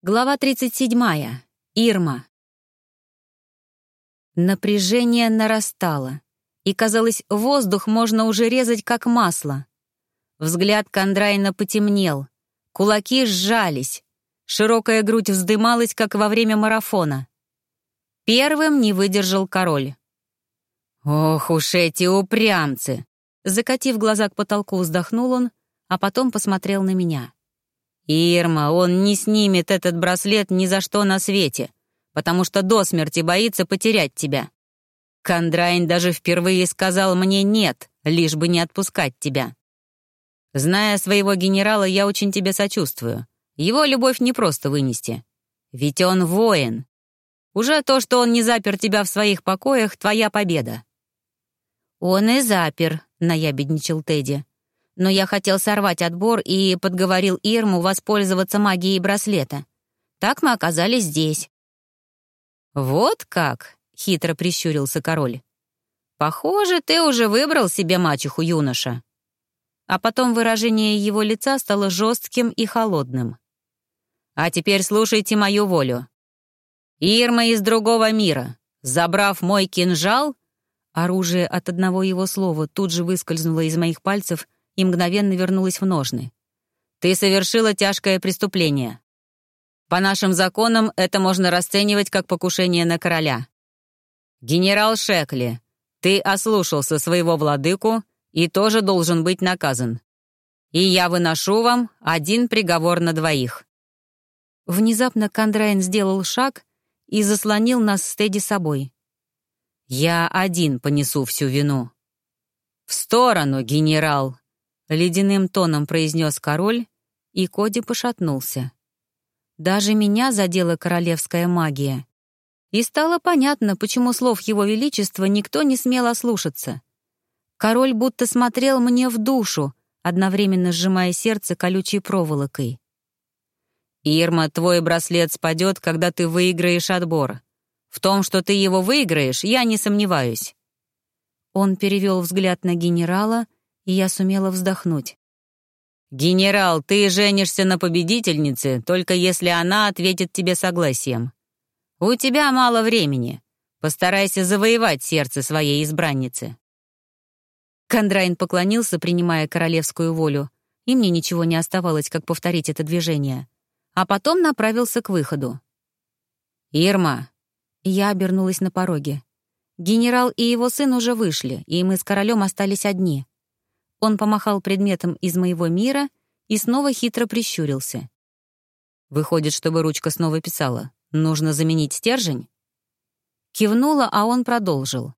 Глава 37. Ирма. Напряжение нарастало, и, казалось, воздух можно уже резать как масло. Взгляд Кондрайна потемнел, кулаки сжались, широкая грудь вздымалась, как во время марафона. Первым не выдержал король. «Ох уж эти упрямцы!» Закатив глаза к потолку, вздохнул он, а потом посмотрел на меня. «Ирма, он не снимет этот браслет ни за что на свете, потому что до смерти боится потерять тебя. Кондрайн даже впервые сказал мне «нет», лишь бы не отпускать тебя. Зная своего генерала, я очень тебе сочувствую. Его любовь не просто вынести. Ведь он воин. Уже то, что он не запер тебя в своих покоях, — твоя победа». «Он и запер», — наябедничал Тедди но я хотел сорвать отбор и подговорил Ирму воспользоваться магией браслета. Так мы оказались здесь». «Вот как?» — хитро прищурился король. «Похоже, ты уже выбрал себе мачеху, юноша». А потом выражение его лица стало жестким и холодным. «А теперь слушайте мою волю. Ирма из другого мира, забрав мой кинжал...» Оружие от одного его слова тут же выскользнуло из моих пальцев — и мгновенно вернулась в ножны. «Ты совершила тяжкое преступление. По нашим законам это можно расценивать как покушение на короля. Генерал Шекли, ты ослушался своего владыку и тоже должен быть наказан. И я выношу вам один приговор на двоих». Внезапно Кондрайн сделал шаг и заслонил нас с Тедди собой. «Я один понесу всю вину». «В сторону, генерал!» Ледяным тоном произнес король, и Коди пошатнулся. Даже меня задела королевская магия. И стало понятно, почему слов его величества никто не смел ослушаться. Король будто смотрел мне в душу, одновременно сжимая сердце колючей проволокой. «Ирма, твой браслет спадет, когда ты выиграешь отбор. В том, что ты его выиграешь, я не сомневаюсь». Он перевел взгляд на генерала — и я сумела вздохнуть. «Генерал, ты женишься на победительнице, только если она ответит тебе согласием. У тебя мало времени. Постарайся завоевать сердце своей избранницы». Кондрайн поклонился, принимая королевскую волю, и мне ничего не оставалось, как повторить это движение. А потом направился к выходу. «Ирма!» Я обернулась на пороге. Генерал и его сын уже вышли, и мы с королем остались одни. Он помахал предметом из моего мира и снова хитро прищурился. «Выходит, чтобы ручка снова писала. Нужно заменить стержень?» Кивнула, а он продолжил.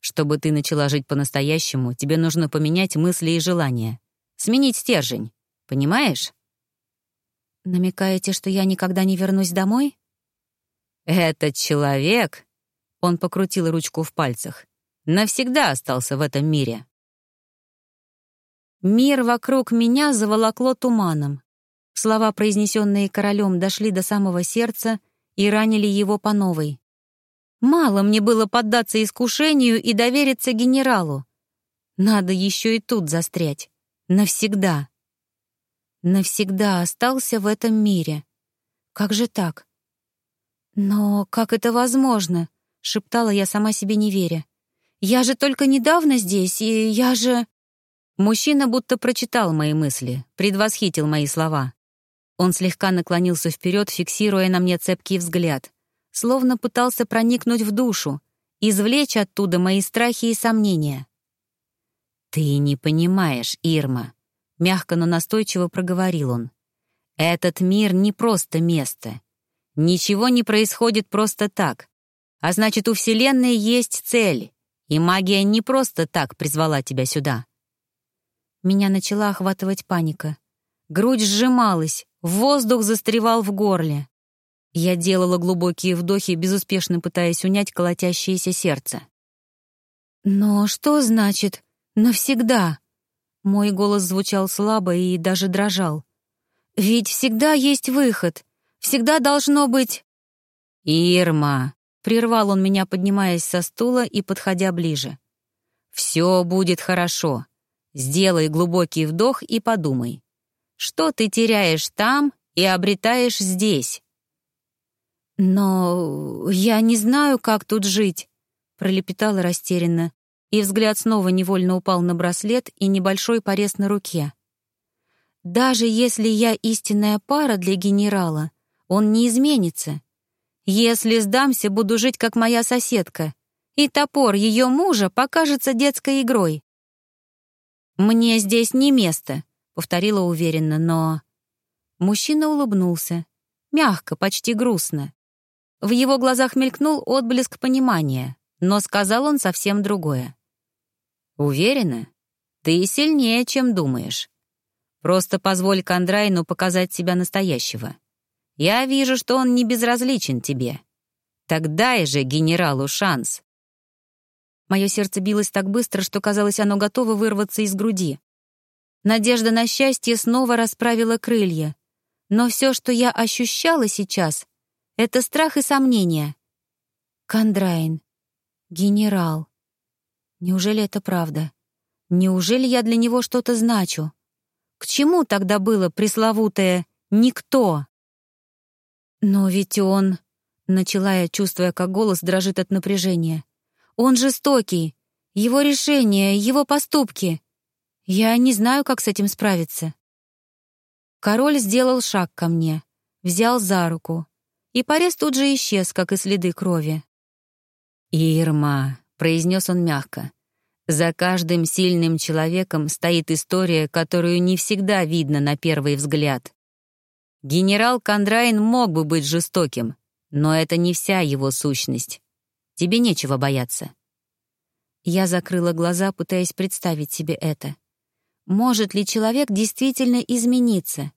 «Чтобы ты начала жить по-настоящему, тебе нужно поменять мысли и желания. Сменить стержень. Понимаешь?» «Намекаете, что я никогда не вернусь домой?» «Этот человек...» — он покрутил ручку в пальцах. «Навсегда остался в этом мире». Мир вокруг меня заволокло туманом. Слова, произнесенные королем, дошли до самого сердца и ранили его по новой. Мало мне было поддаться искушению и довериться генералу. Надо еще и тут застрять. Навсегда. Навсегда остался в этом мире. Как же так? Но как это возможно? Шептала я сама себе не веря. Я же только недавно здесь, и я же... Мужчина будто прочитал мои мысли, предвосхитил мои слова. Он слегка наклонился вперед, фиксируя на мне цепкий взгляд, словно пытался проникнуть в душу, извлечь оттуда мои страхи и сомнения. «Ты не понимаешь, Ирма», — мягко, но настойчиво проговорил он. «Этот мир не просто место. Ничего не происходит просто так. А значит, у Вселенной есть цель, и магия не просто так призвала тебя сюда. Меня начала охватывать паника. Грудь сжималась, воздух застревал в горле. Я делала глубокие вдохи, безуспешно пытаясь унять колотящееся сердце. «Но что значит «навсегда»?» Мой голос звучал слабо и даже дрожал. «Ведь всегда есть выход. Всегда должно быть...» «Ирма!» — прервал он меня, поднимаясь со стула и подходя ближе. «Все будет хорошо. Сделай глубокий вдох и подумай. Что ты теряешь там и обретаешь здесь. «Но я не знаю, как тут жить», — пролепетала растерянно, и взгляд снова невольно упал на браслет и небольшой порез на руке. «Даже если я истинная пара для генерала, он не изменится. Если сдамся, буду жить, как моя соседка, и топор ее мужа покажется детской игрой». «Мне здесь не место», — повторила уверенно, но... Мужчина улыбнулся. Мягко, почти грустно. В его глазах мелькнул отблеск понимания, но сказал он совсем другое. «Уверена? Ты сильнее, чем думаешь. Просто позволь Кондрайну показать себя настоящего. Я вижу, что он не безразличен тебе. Так дай же генералу шанс». Мое сердце билось так быстро, что казалось, оно готово вырваться из груди. Надежда на счастье снова расправила крылья. Но все, что я ощущала сейчас, — это страх и сомнения. Кондрайн. Генерал. Неужели это правда? Неужели я для него что-то значу? К чему тогда было пресловутое «никто»? Но ведь он... Начала я, чувствуя, как голос дрожит от напряжения. Он жестокий. Его решения, его поступки. Я не знаю, как с этим справиться. Король сделал шаг ко мне, взял за руку, и порез тут же исчез, как и следы крови. «Ирма», — произнес он мягко, — «за каждым сильным человеком стоит история, которую не всегда видно на первый взгляд. Генерал Кондрайн мог бы быть жестоким, но это не вся его сущность. Тебе нечего бояться». Я закрыла глаза, пытаясь представить себе это. Может ли человек действительно измениться?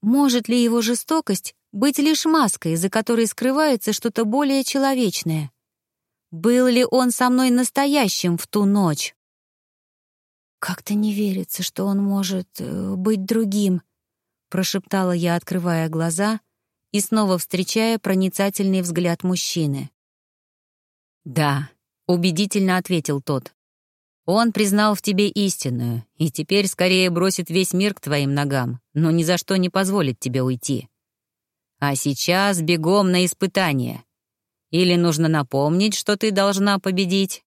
Может ли его жестокость быть лишь маской, за которой скрывается что-то более человечное? Был ли он со мной настоящим в ту ночь? «Как-то не верится, что он может э, быть другим», — прошептала я, открывая глаза и снова встречая проницательный взгляд мужчины. «Да», — убедительно ответил тот. «Он признал в тебе истинную, и теперь скорее бросит весь мир к твоим ногам, но ни за что не позволит тебе уйти. А сейчас бегом на испытание. Или нужно напомнить, что ты должна победить?»